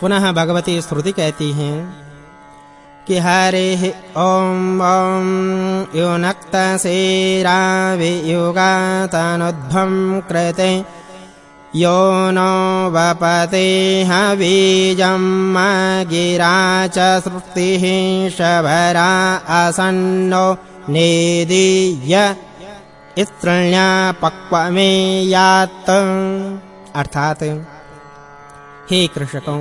पुनः भगवती श्रुति कहती हैं कि हरे ओम ओम योनक्त सेरावे योगातनुद्भं कृते यो नो वपते हवीजं गिरा च श्रुतिः शबरा असन्नो नेदीय इत्रण्या पक्वमेयात्। अर्थात हे कृषकों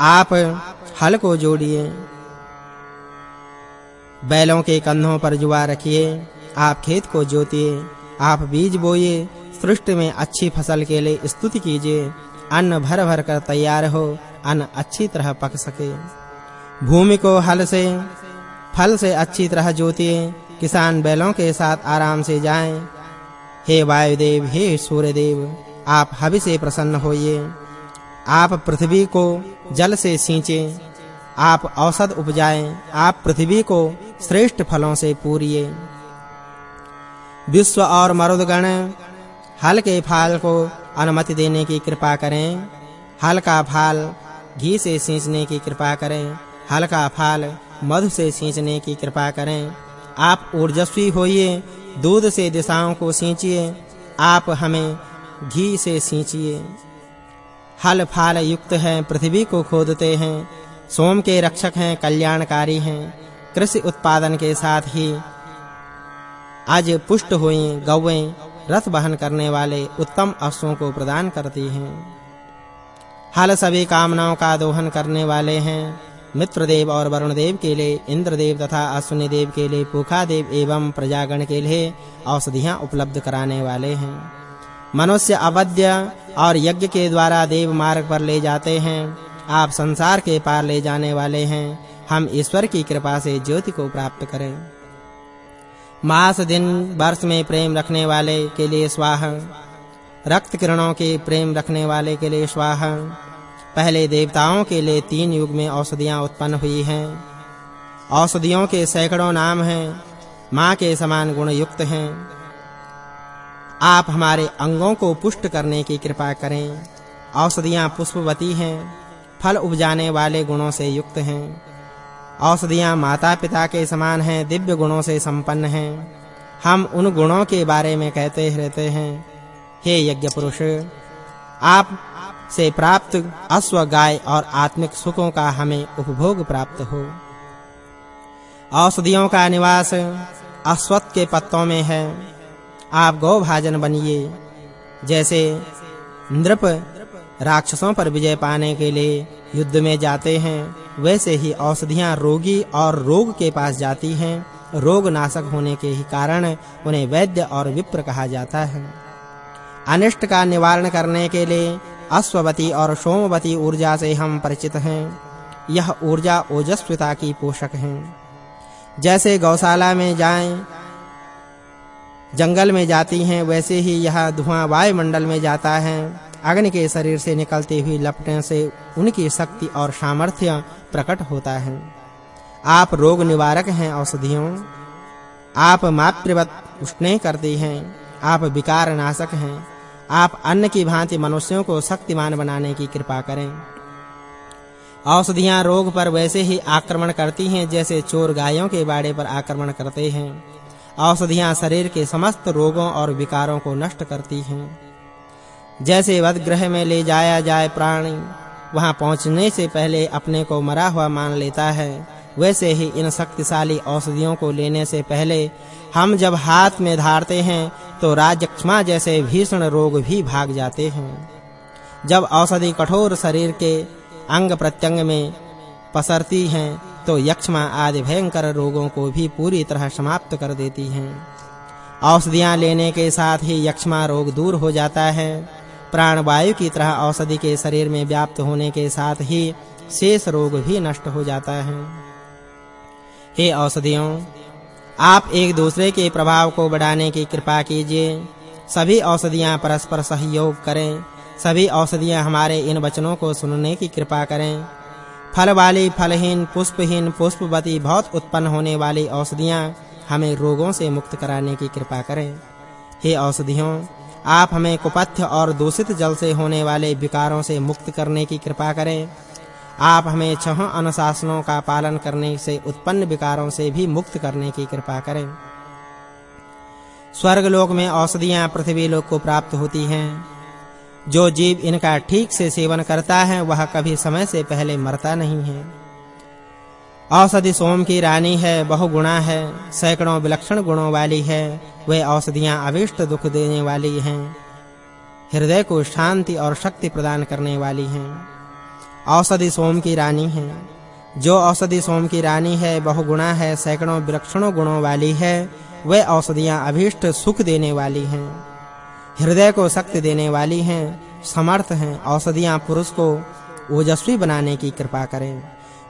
आप हल को जोड़िए। बैलों के कंधों पर जुआ रखिए। आप खेत को जोतिए। आप बीज बोइए। सृष्टि में अच्छी फ़सल के लिए स्तुति कीजिए। अन्न भर भर कर तैयार हो। अन्न अच्छी तरह पक सके। भूमि को हल से, फल से अच्छी तरह जोतिए। किसान बैलों के साथ आराम से जाएँ। हे वायुदेव, हे सूर्यदेव, आप हवि से प्रसन्न होइए। आप पृथ्वी को जल से सींचें, आप औषध उपजाएँ, आप पृथ्वी को श्रेष्ठ फलों से पूरिए। विश्व और मरुदगण, हल के फल को अनुमति देने की कृपा करें। हल का फल घी से सींचने की कृपा करें। हल का फल मधु से सींचने की कृपा करें। आप ऊर्जस्वी होइए, दूध से दिशाओं को सींचिए, आप हमें घी से सींचिए। हल फाल युक्त हैं, पृथ्वी को खोदते हैं। सोम के रक्षक हैं, कल्याणकारी हैं। कृषि उत्पादन के साथ ही आज पुष्ट हुई गौएँ रथ वहन करने वाले उत्तम अश्वों को प्रदान करती हैं। हल सभी कामनाओं का दोहन करने वाले हैं। मित्रदेव और वरुण देव के लिए, इंद्रदेव तथा अश्विनी देव के लिए पुखा देव एवं प्रजागण के लिए औषधियाँ उपलब्ध कराने वाले हैं। मनुष्य अवध्य और यज्ञ के द्वारा देव मार्ग पर ले जाते हैं। आप संसार के पार ले जाने वाले हैं। हम ईश्वर की कृपा से ज्योति को प्राप्त करें। मास दिन वर्ष में प्रेम रखने वाले के लिए स्वाहा। रक्त किरणों के प्रेम रखने वाले के लिए स्वाहा। पहले देवताओं के लिए तीन युग में औषधियाँ उत्पन्न हुई हैं। औषधियों के सैकड़ों नाम हैं। माँ के समान गुण युक्त हैं। आप हमारे अंगों को पुष्ट करने की कृपा करें। औषधियाँ पुष्पवती हैं, फल उपजाने वाले गुणों से युक्त हैं। औषधियाँ माता-पिता के समान हैं, दिव्य गुणों से संपन्न हैं। हम उन गुणों के बारे में कहते रहते हैं। हे यज्ञ पुरुष, आप से प्राप्त अश्व, गाय और आत्मिक सुखों का हमें उपभोग प्राप्त हो। औषधियों का निवास अश्वत्थ के पत्तों में है। आप गौ भाजन बनिए। जैसे नृप राक्षसों पर विजय पाने के लिए युद्ध में जाते हैं, वैसे ही औषधियाँ रोगी और रोग के पास जाती हैं। रोग नाशक होने के ही कारण उन्हें वैद्य और विप्र कहा जाता है। अनिष्ट का निवारण करने के लिए अश्ववती और सोमवती ऊर्जा से हम परिचित हैं। यह ऊर्जा ओजस्विता की पोषक हैं। जैसे गौशाला में जाएँ जंगल में जाती हैं, वैसे ही यह धुआँ वायुमंडल में जाता है। अग्नि के शरीर से निकलती हुई लपटें से उनकी शक्ति और सामर्थ्य प्रकट होता है। आप रोग निवारक हैं, औषधियों। आप मातृवत उष्णे करती हैं। आप विकार नाशक हैं। आप अन्न की भांति मनुष्यों को शक्तिमान बनाने की कृपा करें। औषधियाँ रोग पर वैसे ही आक्रमण करती हैं, जैसे चोर गायों के बाड़े पर आक्रमण करते हैं। औषधियाँ शरीर के समस्त रोगों और विकारों को नष्ट करती हैं। जैसे वदग्रह में ले जाया जाए प्राणी, वहाँ पहुँचने से पहले अपने को मरा हुआ मान लेता है। वैसे ही इन शक्तिशाली औषधियों को लेने से पहले हम जब हाथ में धारते हैं तो राजक्षमा जैसे भीषण रोग भी भाग जाते हैं। जब औषधि कठोर शरीर के अंग प्रत्यंग में पसरती हैं तो यक्षमा आदि भयंकर रोगों को भी पूरी तरह समाप्त कर देती हैं। औषधियाँ लेने के साथ ही यक्षमा रोग दूर हो जाता है। प्राण वायु की तरह औषधि के शरीर में व्याप्त होने के साथ ही शेष रोग भी नष्ट हो जाता है। हे औषधियों, आप एक दूसरे के प्रभाव को बढ़ाने की कृपा कीजिए। सभी औषधियाँ परस्पर सहयोग करें। सभी औषधियाँ हमारे इन वचनों को सुनने की कृपा करें। फल वाली फलहीन, पुष्पहीन, पुष्पवती बहुत उत्पन्न होने वाली औषधियाँ हमें रोगों से मुक्त कराने की कृपा करें। हे औषधियों, आप हमें कुपथ्य और दूषित जल से होने वाले विकारों से मुक्त करने की कृपा करें। आप हमें छह अनुशासनों का पालन करने से उत्पन्न विकारों से भी मुक्त करने की कृपा करें। स्वर्ग लोक में औषधियाँ पृथ्वी लोक को प्राप्त होती हैं। जो जीव इनका ठीक से सेवन करता है, वह कभी समय से पहले मरता नहीं है। औषधि सोम की रानी है, बहुगुणा है, सैकड़ों विलक्षण गुणों वाली है, वे औषधियाँ अविष्ट दुख देने वाली हैं, हृदय को शांति और शक्ति प्रदान करने वाली हैं। औषधि सोम की रानी है। जो औषधि सोम की रानी है, बहुगुणा है, सैकड़ों विलक्षणों गुणों वाली है, वे औषधियाँ अभीष्ट सुख देने वाली हैं। हृदय को शक्ति देने वाली हैं, समर्थ हैं, औषधियाँ पुरुष को ओजस्वी बनाने की कृपा करें।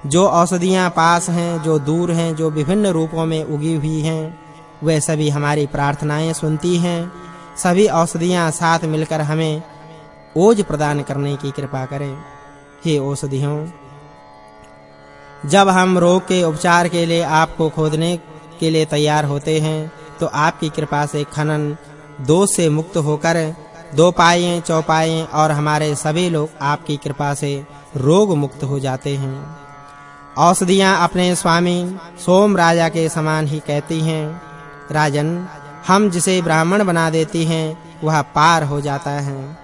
जो औषधियाँ पास हैं, जो दूर हैं, जो विभिन्न रूपों में उगी हुई हैं, वे सभी हमारी प्रार्थनाएँ सुनती हैं। सभी औषधियाँ साथ मिलकर हमें ओज प्रदान करने की कृपा करें। हे औषधियों, जब हम रोग के उपचार के लिए आपको खोदने के लिए तैयार होते हैं तो आपकी कृपा से खनन दोष से मुक्त होकर, दो पाए चौपाए और हमारे सभी लोग आपकी कृपा से रोग मुक्त हो जाते हैं। औषधियाँ अपने स्वामी सोम राजा के समान ही कहती हैं, राजन, हम जिसे ब्राह्मण बना देती हैं, वह पार हो जाता है।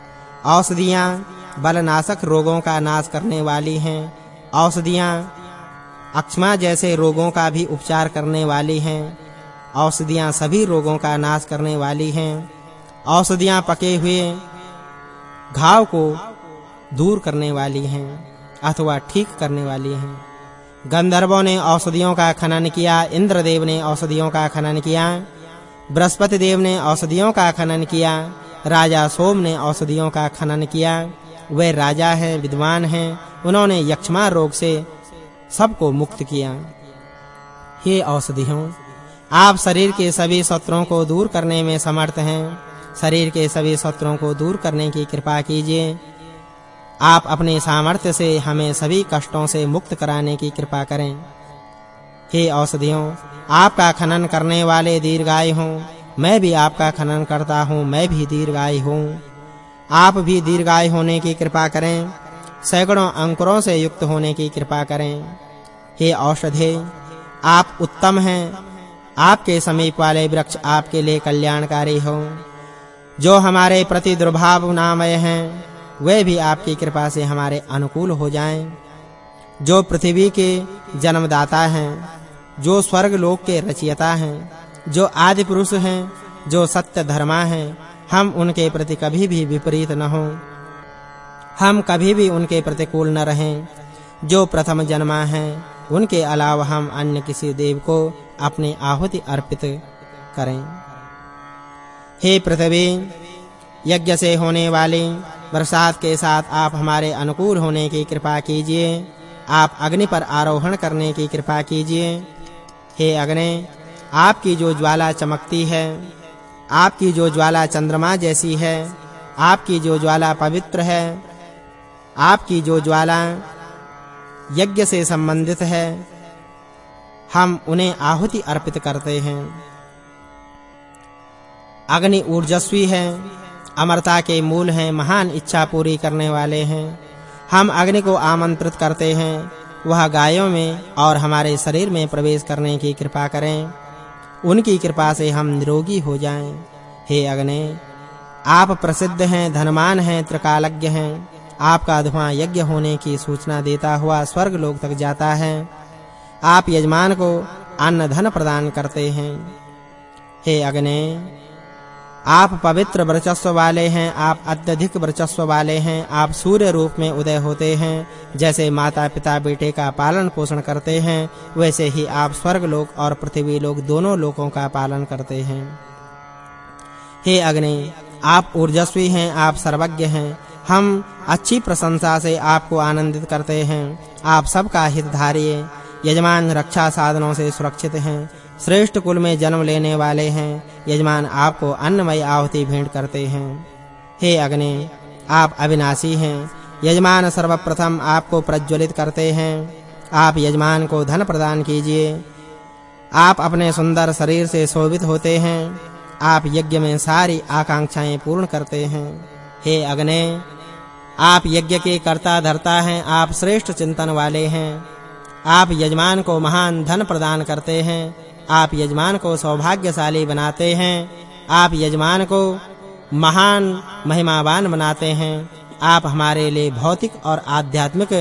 औषधियाँ बलनाशक रोगों का नाश करने वाली हैं। औषधियाँ अक्षमा जैसे रोगों का भी उपचार करने वाली हैं। औषधियाँ सभी रोगों का नाश करने वाली हैं। औषधियाँ पके हुए घाव को दूर करने वाली हैं अथवा ठीक करने वाली हैं। गंधर्वों ने औषधियों का खनन किया, इंद्रदेव ने औषधियों का खनन किया बृहस्पति देव ने औषधियों का खनन किया, राजा सोम ने औषधियों का खनन किया। वे राजा हैं, विद्वान हैं, उन्होंने यक्षमा रोग से सबको मुक्त किया। हे। औषधियों आप शरीर के सभी शत्रुओं को दूर करने में समर्थ हैं। शरीर के सभी शत्रुओं को दूर करने की कृपा कीजिए। आप अपने सामर्थ्य से हमें सभी कष्टों से मुक्त कराने की कृपा करें। हे औषधियों, आपका खनन करने वाले दीर्घायु हों। मैं भी आपका खनन करता हूँ, मैं भी दीर्घायु हूँ। आप भी दीर्घायु होने की कृपा करें। सैकड़ों अंकुरों से युक्त होने की कृपा करें। हे औषधे, आप उत्तम हैं। आपके समीप वाले वृक्ष आपके लिए कल्याणकारी हो। जो हमारे प्रति दुर्भाव नामय हैं, वे भी आपकी कृपा से हमारे अनुकूल हो जाएँ। जो पृथ्वी के जन्मदाता हैं, जो स्वर्ग लोक के रचयिता हैं, जो आदि पुरुष हैं, जो सत्य धर्मा हैं, हम उनके प्रति कभी भी विपरीत न हों। हम कभी भी उनके प्रतिकूल न रहें। जो प्रथम जन्मा हैं, उनके अलावा हम अन्य किसी देव को अपनी आहुति अर्पित करें। हे पृथ्वी, यज्ञ से होने वाली बरसात के साथ आप हमारे अनुकूल होने की कृपा कीजिए। आप अग्नि पर आरोहण करने की कृपा कीजिए। हे अग्नि, आपकी जो ज्वाला चमकती है, आपकी जो ज्वाला चंद्रमा जैसी है, आपकी जो ज्वाला पवित्र है, आपकी जो ज्वाला यज्ञ से संबंधित है हम उन्हें आहुति अर्पित करते हैं। अग्नि ऊर्जस्वी है, अमरता के मूल हैं, महान इच्छा पूरी करने वाले हैं। हम अग्नि को आमंत्रित करते हैं, वह गायों में और हमारे शरीर में प्रवेश करने की कृपा करें। उनकी कृपा से हम निरोगी हो जाएँ। हे अग्नि, आप प्रसिद्ध हैं धनमान हैं, त्रिकालज्ञ हैं। आपका धुआँ यज्ञ होने की सूचना देता हुआ स्वर्ग लोक तक जाता है। आप यजमान को अन्न धन प्रदान करते हैं। हे अग्नि, आप पवित्र वर्चस्व वाले हैं, आप अत्यधिक वर्चस्व वाले हैं, आप सूर्य रूप में उदय होते हैं, जैसे माता पिता बेटे का पालन पोषण करते हैं, वैसे ही आप स्वर्ग लोक और पृथ्वी लोक दोनों लोकों का पालन करते हैं। हे अग्नि, आप ऊर्जस्वी हैं, आप सर्वज्ञ हैं, हम अच्छी प्रशंसा से आपको आनंदित करते हैं, आप सबका हितधारी यजमान रक्षा साधनों से सुरक्षित हैं, श्रेष्ठ कुल में जन्म लेने वाले हैं, यजमान आपको अन्नमय आहुति भेंट करते हैं। हे अग्नि, आप अविनाशी हैं, यजमान सर्वप्रथम आपको प्रज्वलित करते हैं। आप यजमान को धन प्रदान कीजिए। आप अपने सुंदर शरीर से शोभित होते हैं। आप यज्ञ में सारी आकांक्षाएँ पूर्ण करते हैं। हे अग्नि, आप यज्ञ के कर्ता धर्ता हैं, आप श्रेष्ठ चिंतन वाले हैं। आप यजमान को महान धन प्रदान करते हैं, आप यजमान को सौभाग्यशाली बनाते हैं, आप यजमान को महान महिमावान बनाते हैं, आप हमारे लिए भौतिक और आध्यात्मिक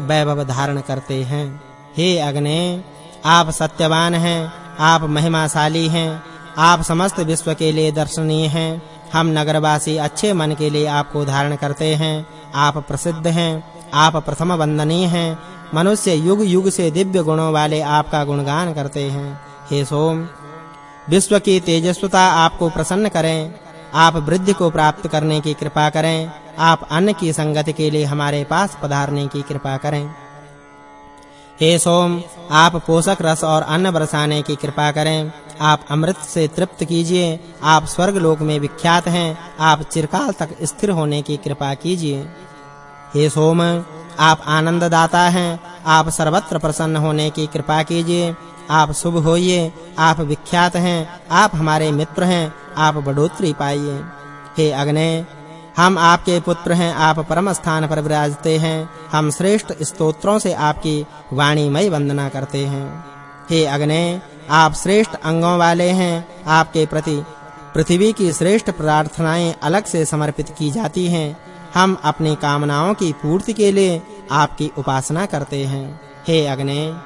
वैभव धारण करते हैं। हे अग्नि, आप सत्यवान हैं, आप महिमाशाली हैं, आप समस्त विश्व के लिए दर्शनीय हैं, हम नगरवासी अच्छे मन के लिए आपको धारण करते हैं, आप प्रसिद्ध हैं, आप प्रथम वंदनीय हैं मनुष्य युग युग से दिव्य गुणों वाले आपका गुणगान करते हैं। हे सोम, विश्व की तेजस्वता आपको प्रसन्न करें। आप वृद्धि को प्राप्त करने की कृपा करें। आप अन्न की संगति के लिए हमारे पास पधारने की कृपा करें। हे सोम, आप पोषक रस और अन्न बरसाने की कृपा करें। आप अमृत से तृप्त कीजिए। आप स्वर्ग लोक में विख्यात हैं। आप चिरकाल तक स्थिर होने की कृपा कीजिए। हे सोम आप आनंद दाता हैं। आप सर्वत्र प्रसन्न होने की कृपा कीजिए। आप शुभ होइए। आप विख्यात हैं। आप हमारे मित्र हैं। आप बढ़ोतरी पाइए। हे अग्नि, हम आपके पुत्र हैं। आप परम स्थान पर विराजते हैं। हम श्रेष्ठ स्तोत्रों से आपकी वाणीमय वंदना करते हैं। हे अग्नि, आप श्रेष्ठ अंगों वाले हैं। आपके प्रति पृथ्वी की श्रेष्ठ प्रार्थनाएँ अलग से समर्पित की जाती हैं। हम अपनी कामनाओं की पूर्ति के लिए आपकी उपासना करते हैं। हे अग्नि,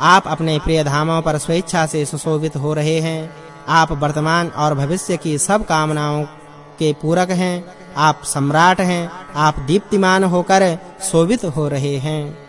आप अपने प्रिय धामों पर स्वेच्छा से सुशोभित हो रहे हैं। आप वर्तमान और भविष्य की सब कामनाओं के पूरक हैं। आप सम्राट हैं। आप दीप्तिमान होकर शोभित हो रहे हैं।